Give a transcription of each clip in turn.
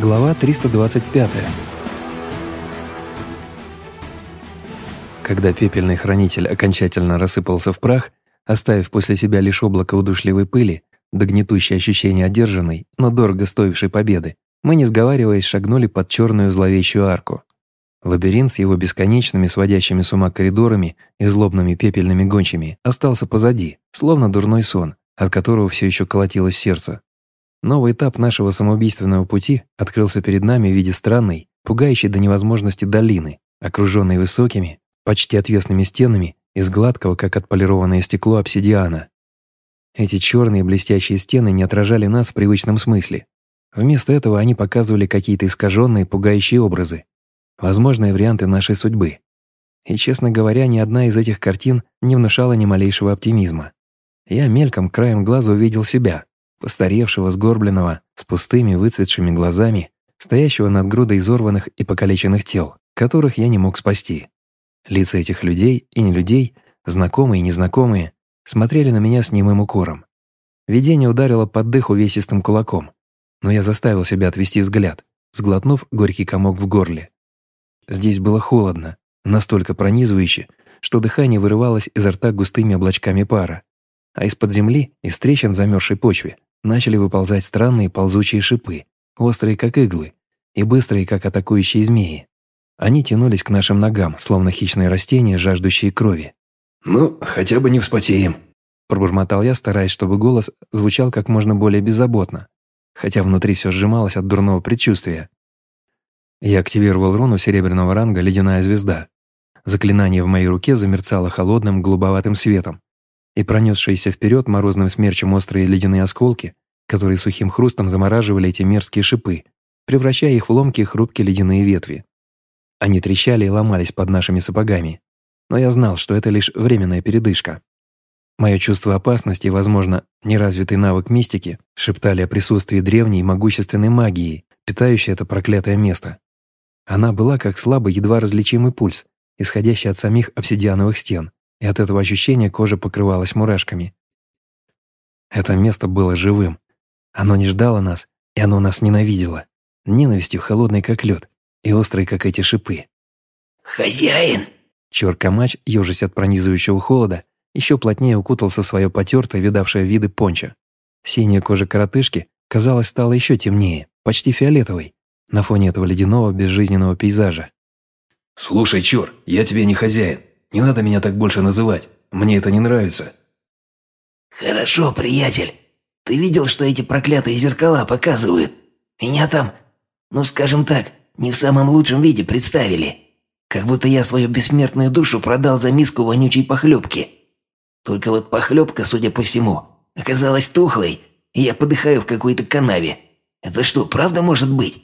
Глава 325. Когда пепельный хранитель окончательно рассыпался в прах, оставив после себя лишь облако удушливой пыли, да гнетущее ощущение одержанной, но дорого стоившей победы, мы, не сговариваясь, шагнули под черную зловещую арку. Лабиринт с его бесконечными сводящими с ума коридорами и злобными пепельными гончами остался позади, словно дурной сон, от которого все еще колотилось сердце. Новый этап нашего самоубийственного пути открылся перед нами в виде странной, пугающей до невозможности долины, окруженной высокими, почти отвесными стенами из гладкого, как отполированное стекло, обсидиана. Эти черные блестящие стены не отражали нас в привычном смысле. Вместо этого они показывали какие-то искаженные, пугающие образы, возможные варианты нашей судьбы. И, честно говоря, ни одна из этих картин не внушала ни малейшего оптимизма. Я мельком, краем глаза увидел себя, постаревшего, сгорбленного, с пустыми выцветшими глазами, стоящего над грудой изорванных и покалеченных тел, которых я не мог спасти. Лица этих людей и не людей, знакомые и незнакомые, смотрели на меня с немым укором. Видение ударило под дых увесистым кулаком, но я заставил себя отвести взгляд, сглотнув горький комок в горле. Здесь было холодно, настолько пронизывающе, что дыхание вырывалось изо рта густыми облачками пара, а из-под земли, из трещин в замерзшей почве, начали выползать странные ползучие шипы, острые как иглы и быстрые как атакующие змеи. Они тянулись к нашим ногам, словно хищные растения, жаждущие крови. «Ну, хотя бы не вспотеем», – пробормотал я, стараясь, чтобы голос звучал как можно более беззаботно, хотя внутри все сжималось от дурного предчувствия. Я активировал руну серебряного ранга «Ледяная звезда». Заклинание в моей руке замерцало холодным голубоватым светом, и пронесшиеся вперед морозным смерчем острые ледяные осколки, которые сухим хрустом замораживали эти мерзкие шипы, превращая их в ломкие хрупкие ледяные ветви. Они трещали и ломались под нашими сапогами, но я знал, что это лишь временная передышка. Мое чувство опасности и, возможно, неразвитый навык мистики шептали о присутствии древней могущественной магии, питающей это проклятое место. Она была как слабый, едва различимый пульс, исходящий от самих обсидиановых стен, и от этого ощущения кожа покрывалась мурашками. Это место было живым. Оно не ждало нас, и оно нас ненавидело. Ненавистью холодной, как лед, и острой, как эти шипы. «Хозяин!» Чёркомач, ежась от пронизывающего холода, еще плотнее укутался в свое потертое, видавшее виды пончо. Синяя кожа коротышки, казалось, стала еще темнее, почти фиолетовой, на фоне этого ледяного безжизненного пейзажа. «Слушай, чёр, я тебе не хозяин. Не надо меня так больше называть. Мне это не нравится». «Хорошо, приятель. Ты видел, что эти проклятые зеркала показывают? Меня там, ну скажем так, не в самом лучшем виде представили. Как будто я свою бессмертную душу продал за миску вонючей похлебки. Только вот похлебка, судя по всему, оказалась тухлой, и я подыхаю в какой-то канаве. Это что, правда может быть?»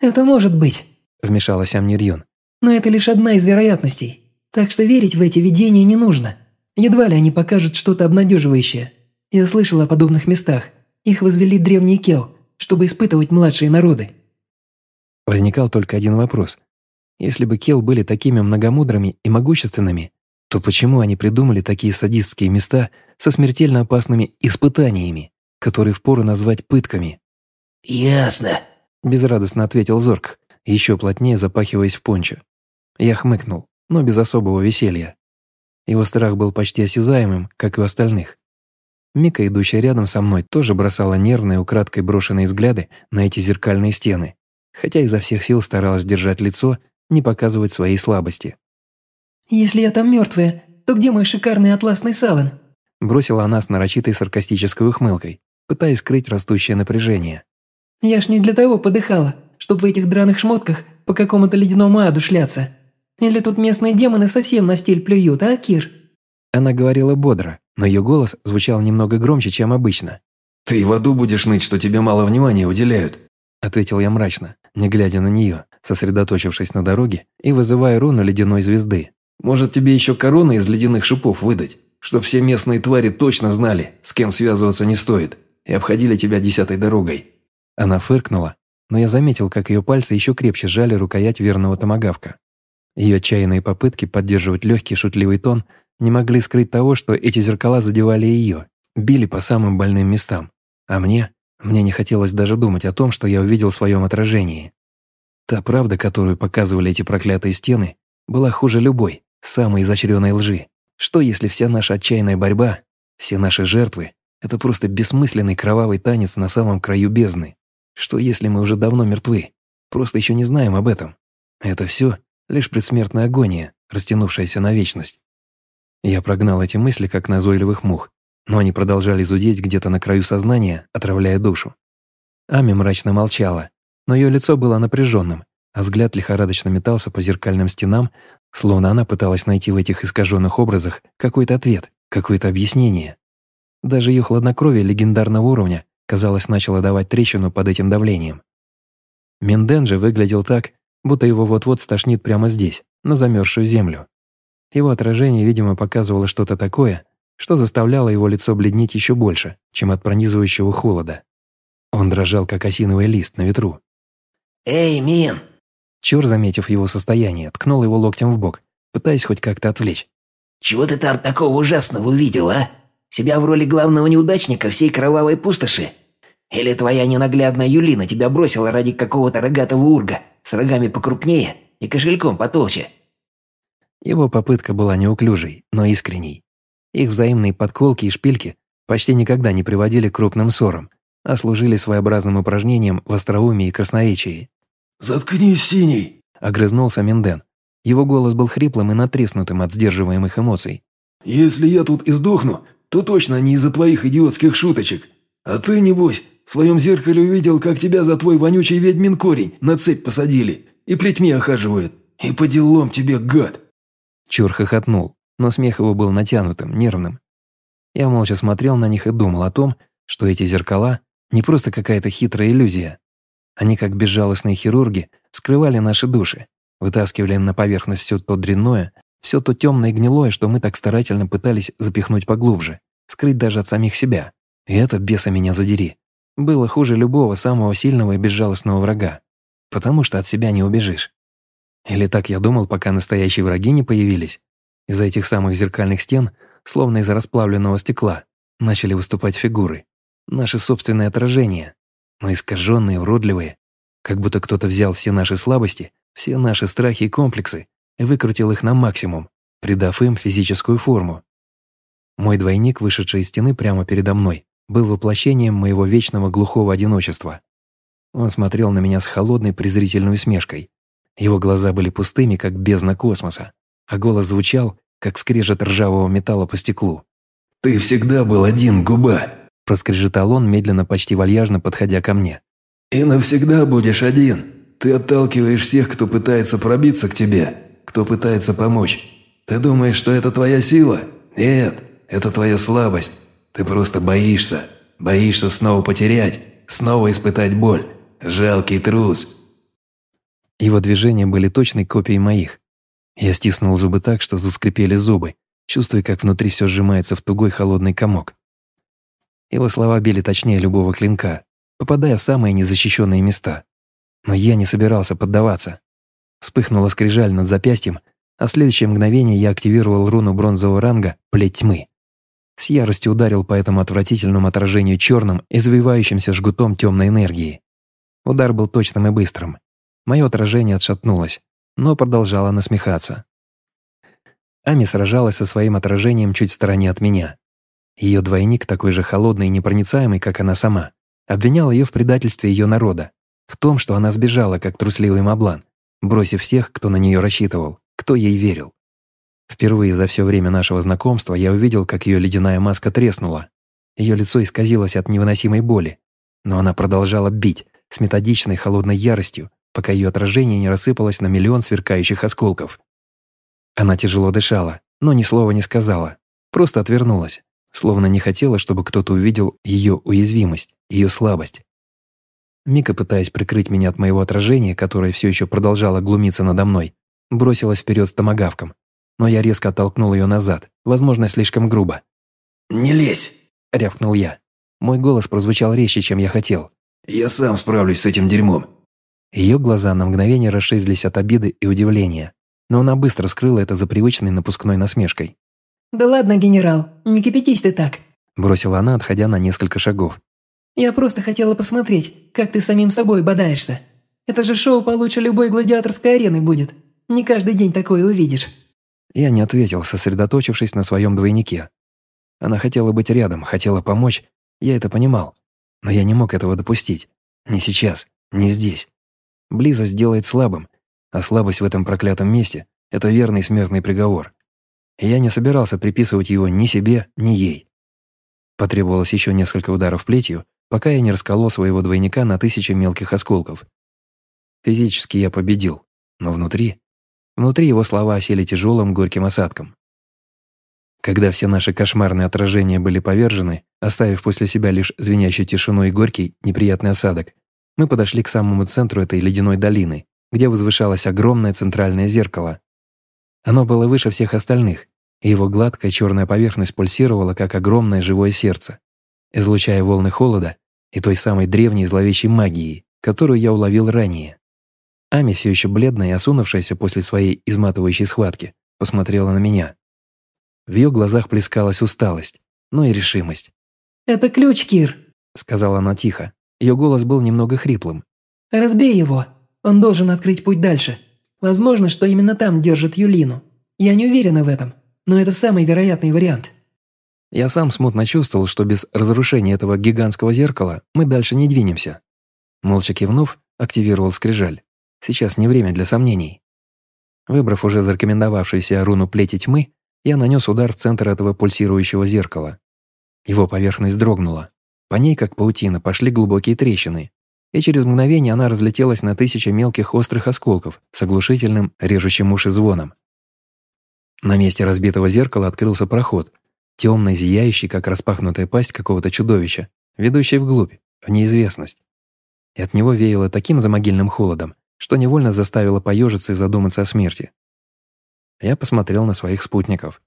«Это может быть», – вмешалась Амнирьон. «Но это лишь одна из вероятностей. Так что верить в эти видения не нужно. Едва ли они покажут что-то обнадеживающее. Я слышал о подобных местах. Их возвели древний Кел, чтобы испытывать младшие народы. Возникал только один вопрос. Если бы Кел были такими многомудрыми и могущественными, то почему они придумали такие садистские места со смертельно опасными испытаниями, которые впору назвать пытками? «Ясно», – безрадостно ответил Зорг, еще плотнее запахиваясь в пончо. Я хмыкнул но без особого веселья. Его страх был почти осязаемым, как и у остальных. Мика, идущая рядом со мной, тоже бросала нервные, украдкой брошенные взгляды на эти зеркальные стены, хотя изо всех сил старалась держать лицо, не показывать своей слабости. «Если я там мертвая, то где мой шикарный атласный саван?» Бросила она с нарочитой саркастической ухмылкой, пытаясь скрыть растущее напряжение. «Я ж не для того подыхала, чтобы в этих драных шмотках по какому-то ледяному аду шляться. Или тут местные демоны совсем на стиль плюют, а, Кир?» Она говорила бодро, но ее голос звучал немного громче, чем обычно. «Ты в аду будешь ныть, что тебе мало внимания уделяют», ответил я мрачно, не глядя на нее, сосредоточившись на дороге и вызывая руну ледяной звезды. «Может, тебе еще корону из ледяных шипов выдать, чтоб все местные твари точно знали, с кем связываться не стоит, и обходили тебя десятой дорогой». Она фыркнула, но я заметил, как ее пальцы еще крепче сжали рукоять верного томагавка. Ее отчаянные попытки поддерживать легкий шутливый тон не могли скрыть того, что эти зеркала задевали ее, били по самым больным местам. А мне, Мне не хотелось даже думать о том, что я увидел в своем отражении. Та правда, которую показывали эти проклятые стены, была хуже любой, самой изощренной лжи. Что если вся наша отчаянная борьба, все наши жертвы — это просто бессмысленный кровавый танец на самом краю бездны? Что если мы уже давно мертвы, просто еще не знаем об этом? Это все лишь предсмертная агония, растянувшаяся на вечность. Я прогнал эти мысли, как назойливых мух, но они продолжали зудеть где-то на краю сознания, отравляя душу. Ами мрачно молчала, но ее лицо было напряженным, а взгляд лихорадочно метался по зеркальным стенам, словно она пыталась найти в этих искаженных образах какой-то ответ, какое-то объяснение. Даже ее хладнокровие легендарного уровня, казалось, начало давать трещину под этим давлением. Менден же выглядел так, будто его вот-вот стошнит прямо здесь, на замерзшую землю. Его отражение, видимо, показывало что-то такое, что заставляло его лицо бледнеть еще больше, чем от пронизывающего холода. Он дрожал, как осиновый лист на ветру. «Эй, Мин!» Чор, заметив его состояние, ткнул его локтем в бок, пытаясь хоть как-то отвлечь. «Чего ты там такого ужасного увидел, а? Себя в роли главного неудачника всей кровавой пустоши? Или твоя ненаглядная Юлина тебя бросила ради какого-то рогатого урга с рогами покрупнее и кошельком потолще?» Его попытка была неуклюжей, но искренней. Их взаимные подколки и шпильки почти никогда не приводили к крупным ссорам, а служили своеобразным упражнением в остроумии и красноречии. «Заткнись, синий!» – огрызнулся Минден. Его голос был хриплым и натреснутым от сдерживаемых эмоций. «Если я тут издохну, то точно не из-за твоих идиотских шуточек. А ты, небось, в своем зеркале увидел, как тебя за твой вонючий ведьмин корень на цепь посадили и плетьми охаживают. И по делам тебе, гад!» Чур хохотнул, но смех его был натянутым, нервным. Я молча смотрел на них и думал о том, что эти зеркала – не просто какая-то хитрая иллюзия. Они, как безжалостные хирурги, скрывали наши души, вытаскивали на поверхность все то дрянное, все то темное и гнилое, что мы так старательно пытались запихнуть поглубже, скрыть даже от самих себя. И это, беса меня задери, было хуже любого самого сильного и безжалостного врага, потому что от себя не убежишь. Или так я думал, пока настоящие враги не появились. Из-за этих самых зеркальных стен, словно из расплавленного стекла, начали выступать фигуры. Наши собственные отражения, но искаженные, уродливые. Как будто кто-то взял все наши слабости, все наши страхи и комплексы и выкрутил их на максимум, придав им физическую форму. Мой двойник, вышедший из стены прямо передо мной, был воплощением моего вечного глухого одиночества. Он смотрел на меня с холодной презрительной усмешкой. Его глаза были пустыми, как бездна космоса, а голос звучал, как скрежет ржавого металла по стеклу. «Ты всегда был один, губа!» Проскрежетал он, медленно, почти вальяжно подходя ко мне. «И навсегда будешь один. Ты отталкиваешь всех, кто пытается пробиться к тебе, кто пытается помочь. Ты думаешь, что это твоя сила? Нет, это твоя слабость. Ты просто боишься. Боишься снова потерять, снова испытать боль. Жалкий трус». Его движения были точной копией моих. Я стиснул зубы так, что заскрипели зубы, чувствуя, как внутри все сжимается в тугой холодный комок. Его слова били точнее любого клинка, попадая в самые незащищенные места. Но я не собирался поддаваться. Вспыхнула скрижаль над запястьем, а в следующее мгновение я активировал руну бронзового ранга «Плеть тьмы». С яростью ударил по этому отвратительному отражению черным, извивающимся жгутом темной энергии. Удар был точным и быстрым. Мое отражение отшатнулось, но продолжало насмехаться. Ами сражалась со своим отражением чуть в стороне от меня. Ее двойник, такой же холодный и непроницаемый, как она сама, обвинял ее в предательстве ее народа, в том, что она сбежала, как трусливый маблан, бросив всех, кто на нее рассчитывал, кто ей верил. Впервые за все время нашего знакомства я увидел, как ее ледяная маска треснула. Ее лицо исказилось от невыносимой боли, но она продолжала бить с методичной холодной яростью, пока ее отражение не рассыпалось на миллион сверкающих осколков. Она тяжело дышала, но ни слова не сказала, просто отвернулась, словно не хотела, чтобы кто-то увидел ее уязвимость, ее слабость. Мика, пытаясь прикрыть меня от моего отражения, которое все еще продолжало глумиться надо мной, бросилась вперед с томогавком, но я резко оттолкнул ее назад, возможно, слишком грубо. «Не лезь!» – рявкнул я. Мой голос прозвучал резче, чем я хотел. «Я сам справлюсь с этим дерьмом». Ее глаза на мгновение расширились от обиды и удивления, но она быстро скрыла это за привычной напускной насмешкой. «Да ладно, генерал, не кипятись ты так», бросила она, отходя на несколько шагов. Я просто хотела посмотреть, как ты самим собой бодаешься. Это же шоу получше любой гладиаторской арены будет. Не каждый день такое увидишь». Я не ответил, сосредоточившись на своем двойнике. Она хотела быть рядом, хотела помочь, я это понимал. Но я не мог этого допустить. Не сейчас, не здесь. Близость делает слабым, а слабость в этом проклятом месте – это верный смертный приговор. И я не собирался приписывать его ни себе, ни ей. Потребовалось еще несколько ударов плетью, пока я не расколол своего двойника на тысячи мелких осколков. Физически я победил, но внутри... Внутри его слова осели тяжелым горьким осадком. Когда все наши кошмарные отражения были повержены, оставив после себя лишь звенящую тишину и горький, неприятный осадок, мы подошли к самому центру этой ледяной долины, где возвышалось огромное центральное зеркало. Оно было выше всех остальных, и его гладкая черная поверхность пульсировала, как огромное живое сердце, излучая волны холода и той самой древней зловещей магии, которую я уловил ранее. Ами, все еще бледная и осунувшаяся после своей изматывающей схватки, посмотрела на меня. В ее глазах плескалась усталость, но и решимость. «Это ключ, Кир», — сказала она тихо. Ее голос был немного хриплым. «Разбей его. Он должен открыть путь дальше. Возможно, что именно там держит Юлину. Я не уверена в этом, но это самый вероятный вариант». Я сам смутно чувствовал, что без разрушения этого гигантского зеркала мы дальше не двинемся. Молча кивнув, активировал скрижаль. Сейчас не время для сомнений. Выбрав уже зарекомендовавшуюся руну плети тьмы, я нанес удар в центр этого пульсирующего зеркала. Его поверхность дрогнула. По ней, как паутина, пошли глубокие трещины, и через мгновение она разлетелась на тысячи мелких острых осколков с оглушительным, режущим уши звоном. На месте разбитого зеркала открылся проход, темный, зияющий, как распахнутая пасть какого-то чудовища, ведущий вглубь, в неизвестность. И от него веяло таким замогильным холодом, что невольно заставило поежиться и задуматься о смерти. Я посмотрел на своих спутников.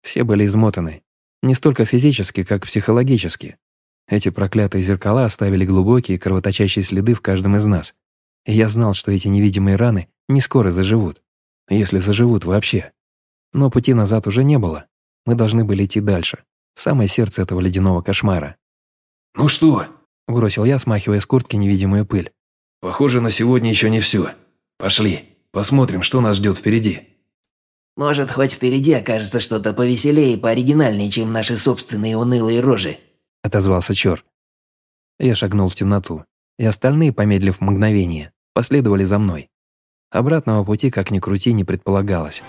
Все были измотаны, не столько физически, как психологически. Эти проклятые зеркала оставили глубокие кровоточащие следы в каждом из нас. И я знал, что эти невидимые раны не скоро заживут. Если заживут вообще. Но пути назад уже не было. Мы должны были идти дальше, в самое сердце этого ледяного кошмара. «Ну что?» – бросил я, смахивая с куртки невидимую пыль. «Похоже, на сегодня еще не все. Пошли, посмотрим, что нас ждет впереди». «Может, хоть впереди окажется что-то повеселее и пооригинальнее, чем наши собственные унылые рожи», – отозвался Чор. Я шагнул в темноту, и остальные, помедлив мгновение, последовали за мной. Обратного пути, как ни крути, не предполагалось.